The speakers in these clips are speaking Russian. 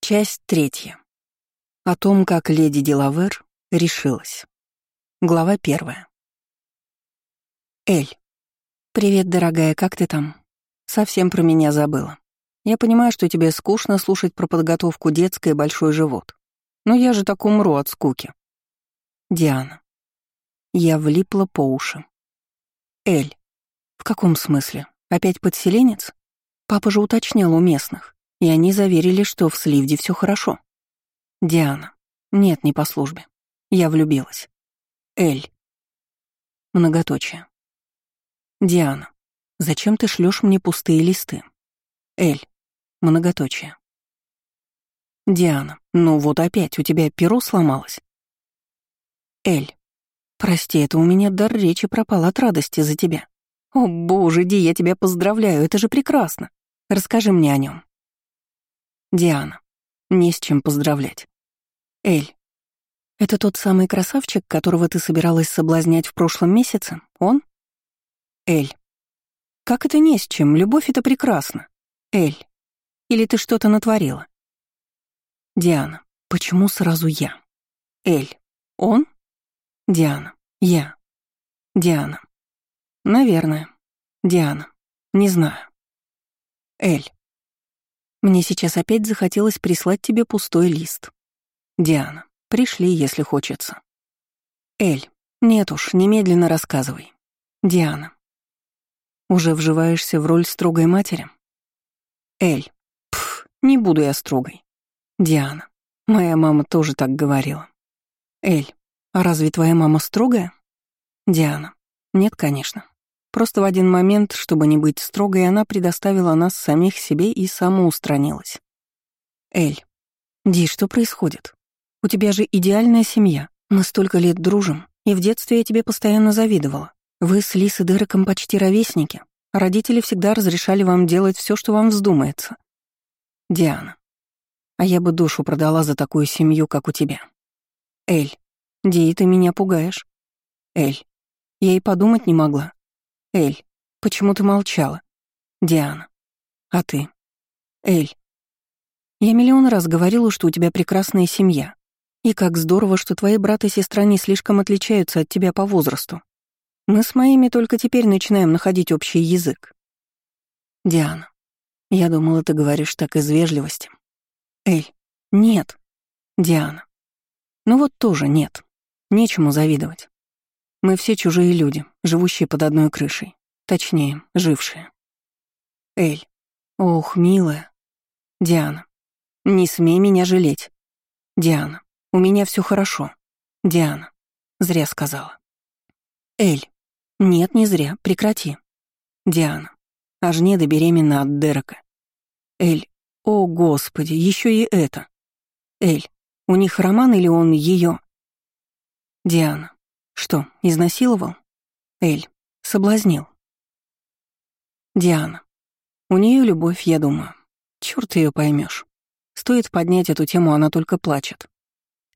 Часть третья. О том, как леди Делавер решилась. Глава первая. Эль. «Привет, дорогая, как ты там? Совсем про меня забыла. Я понимаю, что тебе скучно слушать про подготовку детской и большой живот. Но я же так умру от скуки». Диана. Я влипла по уши. Эль. В каком смысле? Опять подселенец? Папа же уточнял у местных и они заверили, что в Сливде все хорошо. Диана. Нет, не по службе. Я влюбилась. Эль. Многоточие. Диана. Зачем ты шлешь мне пустые листы? Эль. Многоточие. Диана. Ну вот опять, у тебя перо сломалось. Эль. Прости, это у меня дар речи пропал от радости за тебя. О боже, Ди, я тебя поздравляю, это же прекрасно. Расскажи мне о нем. Диана. Не с чем поздравлять. Эль. Это тот самый красавчик, которого ты собиралась соблазнять в прошлом месяце? Он? Эль. Как это не с чем? Любовь — это прекрасно. Эль. Или ты что-то натворила? Диана. Почему сразу я? Эль. Он? Диана. Я. Диана. Наверное. Диана. Не знаю. Эль. Мне сейчас опять захотелось прислать тебе пустой лист. Диана, пришли, если хочется. Эль, нет уж, немедленно рассказывай. Диана. Уже вживаешься в роль строгой матери? Эль. Пф, не буду я строгой. Диана. Моя мама тоже так говорила. Эль. А разве твоя мама строгая? Диана. Нет, конечно. Просто в один момент, чтобы не быть строгой, она предоставила нас самих себе и самоустранилась. Эль. Ди, что происходит? У тебя же идеальная семья. Мы столько лет дружим, и в детстве я тебе постоянно завидовала. Вы с Лис и почти ровесники. Родители всегда разрешали вам делать все, что вам вздумается. Диана. А я бы душу продала за такую семью, как у тебя. Эль. Ди, ты меня пугаешь. Эль. Я и подумать не могла. Эль, почему ты молчала? Диана. А ты? Эль. Я миллион раз говорила, что у тебя прекрасная семья. И как здорово, что твои брат и сестра не слишком отличаются от тебя по возрасту. Мы с моими только теперь начинаем находить общий язык. Диана. Я думала, ты говоришь так из вежливости. Эль. Нет. Диана. Ну вот тоже нет. Нечему завидовать. Мы все чужие люди, живущие под одной крышей. Точнее, жившие. Эль. Ох, милая. Диана. Не смей меня жалеть. Диана. У меня все хорошо. Диана. Зря сказала. Эль. Нет, не зря. Прекрати. Диана. Ажнеда беременна от Дерека. Эль. О, Господи, еще и это. Эль. У них роман или он ее? Диана. Что, изнасиловал? Эль, соблазнил. Диана. У нее любовь, я думаю. Черт ее поймешь. Стоит поднять эту тему, она только плачет.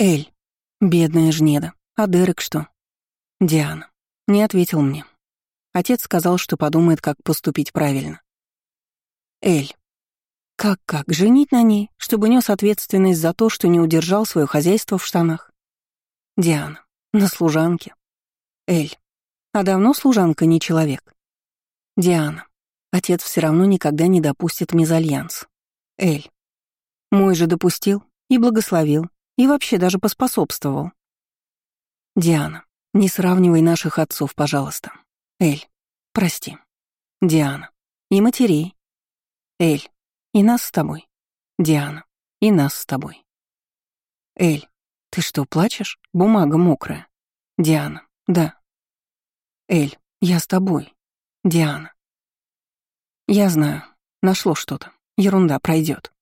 Эль. Бедная Жнеда. А Дерек что? Диана. Не ответил мне. Отец сказал, что подумает, как поступить правильно. Эль. Как-как? Женить на ней, чтобы нес ответственность за то, что не удержал свое хозяйство в штанах? Диана. На служанке. Эль. А давно служанка не человек? Диана. Отец все равно никогда не допустит мезальянс. Эль. Мой же допустил и благословил, и вообще даже поспособствовал. Диана. Не сравнивай наших отцов, пожалуйста. Эль. Прости. Диана. И матерей. Эль. И нас с тобой. Диана. И нас с тобой. Эль. «Ты что, плачешь? Бумага мокрая». «Диана». «Да». «Эль, я с тобой». «Диана». «Я знаю. Нашло что-то. Ерунда, пройдет.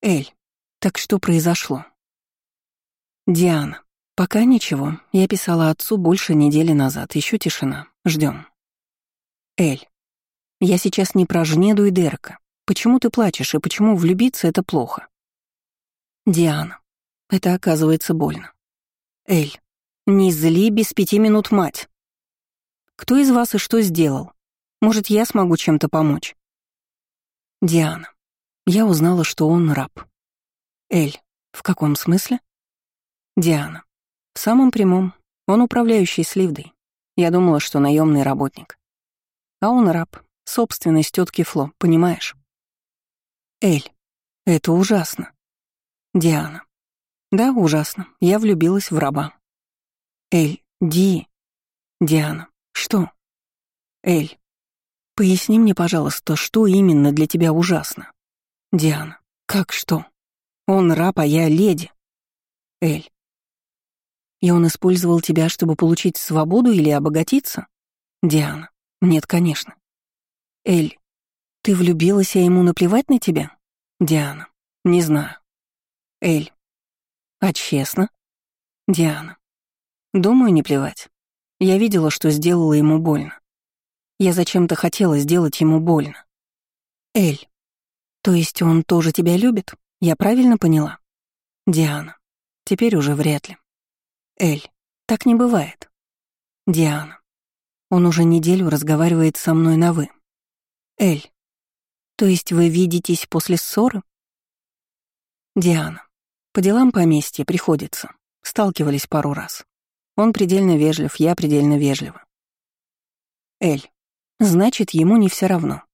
«Эль, так что произошло?» «Диана». «Пока ничего. Я писала отцу больше недели назад. Еще тишина. Ждем. «Эль, я сейчас не про Жнеду и Дерка. Почему ты плачешь и почему влюбиться — это плохо?» «Диана, это оказывается больно. Эль, не зли без пяти минут мать. Кто из вас и что сделал? Может, я смогу чем-то помочь? Диана. Я узнала, что он раб. Эль, в каком смысле? Диана. В самом прямом. Он управляющий Сливдой. Я думала, что наемный работник. А он раб, собственность тетки Фло, понимаешь? Эль, это ужасно. Диана. Да, ужасно. Я влюбилась в раба. Эль, Ди. Диана. Что? Эль. Поясни мне, пожалуйста, что именно для тебя ужасно? Диана. Как что? Он раб, а я леди. Эль. И он использовал тебя, чтобы получить свободу или обогатиться? Диана. Нет, конечно. Эль. Ты влюбилась, а ему наплевать на тебя? Диана. Не знаю. Эль. А честно? Диана. Думаю, не плевать. Я видела, что сделала ему больно. Я зачем-то хотела сделать ему больно. Эль. То есть он тоже тебя любит? Я правильно поняла? Диана. Теперь уже вряд ли. Эль. Так не бывает. Диана. Он уже неделю разговаривает со мной на «вы». Эль. То есть вы видитесь после ссоры? Диана. По делам поместья приходится. Сталкивались пару раз. Он предельно вежлив, я предельно вежлива. Эль. Значит, ему не все равно.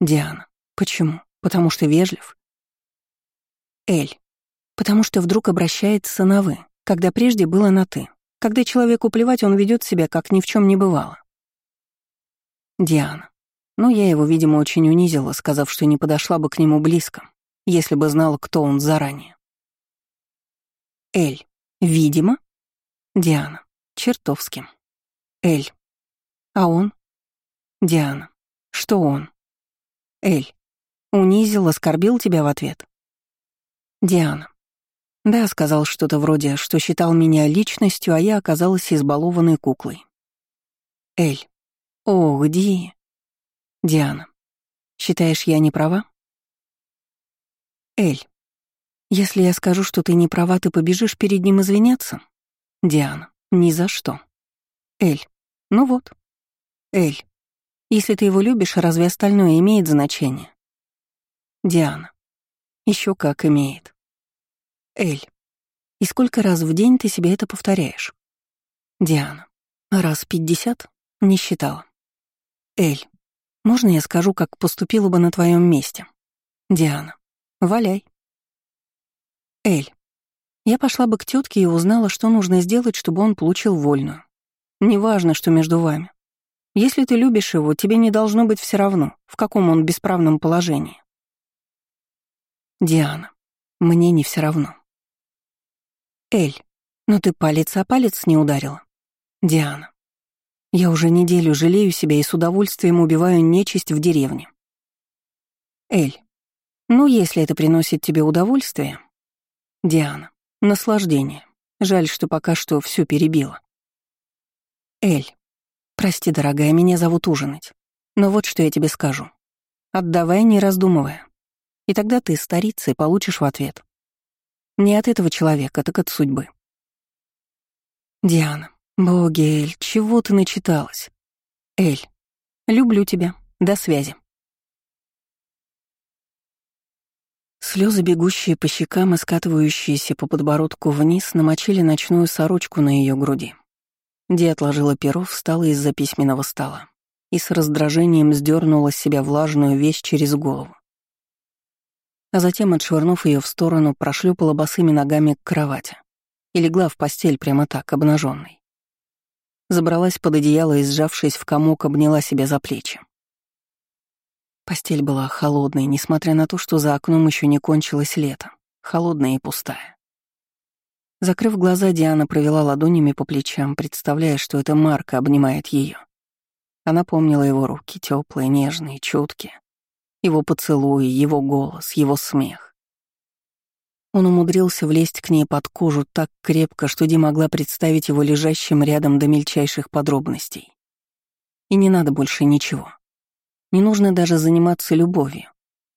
Диана. Почему? Потому что вежлив? Эль. Потому что вдруг обращается на «вы», когда прежде было на «ты». Когда человеку плевать, он ведет себя, как ни в чем не бывало. Диана. Ну, я его, видимо, очень унизила, сказав, что не подошла бы к нему близко, если бы знала, кто он заранее. Эль. Видимо? Диана. Чертовски. Эль. А он? Диана. Что он? Эль. Унизил, оскорбил тебя в ответ? Диана. Да, сказал что-то вроде, что считал меня личностью, а я оказалась избалованной куклой. Эль. Ох, Ди. Диана. Считаешь, я не права? Эль. Если я скажу, что ты не права, ты побежишь перед ним извиняться? Диана. Ни за что. Эль. Ну вот. Эль. Если ты его любишь, разве остальное имеет значение? Диана. Еще как имеет. Эль. И сколько раз в день ты себе это повторяешь? Диана. Раз пятьдесят? Не считала. Эль. Можно я скажу, как поступила бы на твоем месте? Диана. Валяй. Эль. Я пошла бы к тетке и узнала, что нужно сделать, чтобы он получил вольную. Неважно, что между вами. Если ты любишь его, тебе не должно быть все равно, в каком он бесправном положении. Диана, мне не все равно. Эль, но ты палец о палец не ударила. Диана, я уже неделю жалею себя и с удовольствием убиваю нечисть в деревне. Эль, ну если это приносит тебе удовольствие. Диана, наслаждение. Жаль, что пока что все перебило. Эль, «Прости, дорогая, меня зовут ужинать. Но вот что я тебе скажу. Отдавай, не раздумывая. И тогда ты, старица, и получишь в ответ. Не от этого человека, так от судьбы». «Диана, боги, Эль, чего ты начиталась?» «Эль, люблю тебя. До связи». Слезы, бегущие по щекам и скатывающиеся по подбородку вниз, намочили ночную сорочку на ее груди. Ди отложила перо, встала из-за письменного стола и с раздражением сдернула с себя влажную вещь через голову. А затем, отшвырнув ее в сторону, прошлепала босыми ногами к кровати и легла в постель прямо так, обнаженной. Забралась под одеяло и, сжавшись в комок, обняла себя за плечи. Постель была холодной, несмотря на то, что за окном еще не кончилось лето, холодная и пустая. Закрыв глаза, Диана провела ладонями по плечам, представляя, что это Марка обнимает ее. Она помнила его руки, теплые, нежные, чуткие. Его поцелуи, его голос, его смех. Он умудрился влезть к ней под кожу так крепко, что Ди могла представить его лежащим рядом до мельчайших подробностей. И не надо больше ничего. Не нужно даже заниматься любовью.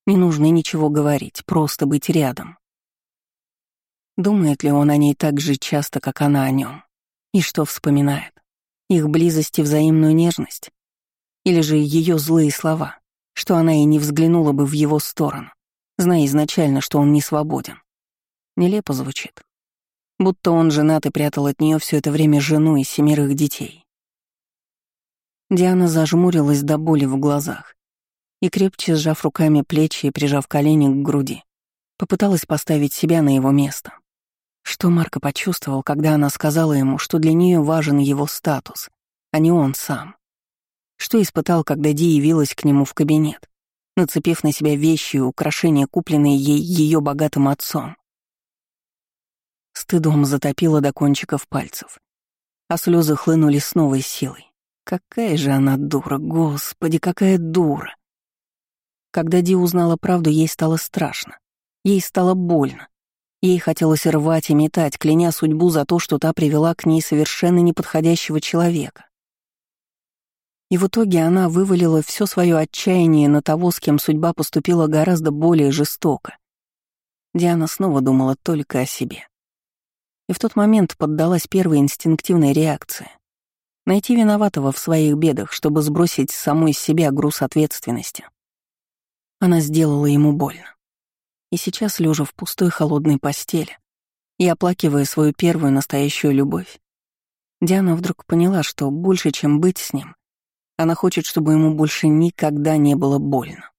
Не нужно ничего говорить, просто быть рядом. Думает ли он о ней так же часто, как она о нем? И что вспоминает? Их близость и взаимную нежность? Или же ее злые слова, что она и не взглянула бы в его сторону, зная изначально, что он не свободен? Нелепо звучит. Будто он женат и прятал от нее все это время жену и семерых детей. Диана зажмурилась до боли в глазах и, крепче сжав руками плечи и прижав колени к груди, попыталась поставить себя на его место. Что Марко почувствовал, когда она сказала ему, что для нее важен его статус, а не он сам? Что испытал, когда Ди явилась к нему в кабинет, нацепив на себя вещи и украшения, купленные ей ее богатым отцом? Стыдом затопило до кончиков пальцев, а слезы хлынули с новой силой. Какая же она дура, господи, какая дура! Когда Ди узнала правду, ей стало страшно. Ей стало больно. Ей хотелось рвать и метать, кляня судьбу за то, что та привела к ней совершенно неподходящего человека. И в итоге она вывалила все свое отчаяние на того, с кем судьба поступила гораздо более жестоко. Диана снова думала только о себе. И в тот момент поддалась первой инстинктивной реакции. Найти виноватого в своих бедах, чтобы сбросить с самой себя груз ответственности. Она сделала ему больно. И сейчас, лежа в пустой холодной постели и оплакивая свою первую настоящую любовь, Диана вдруг поняла, что больше, чем быть с ним, она хочет, чтобы ему больше никогда не было больно.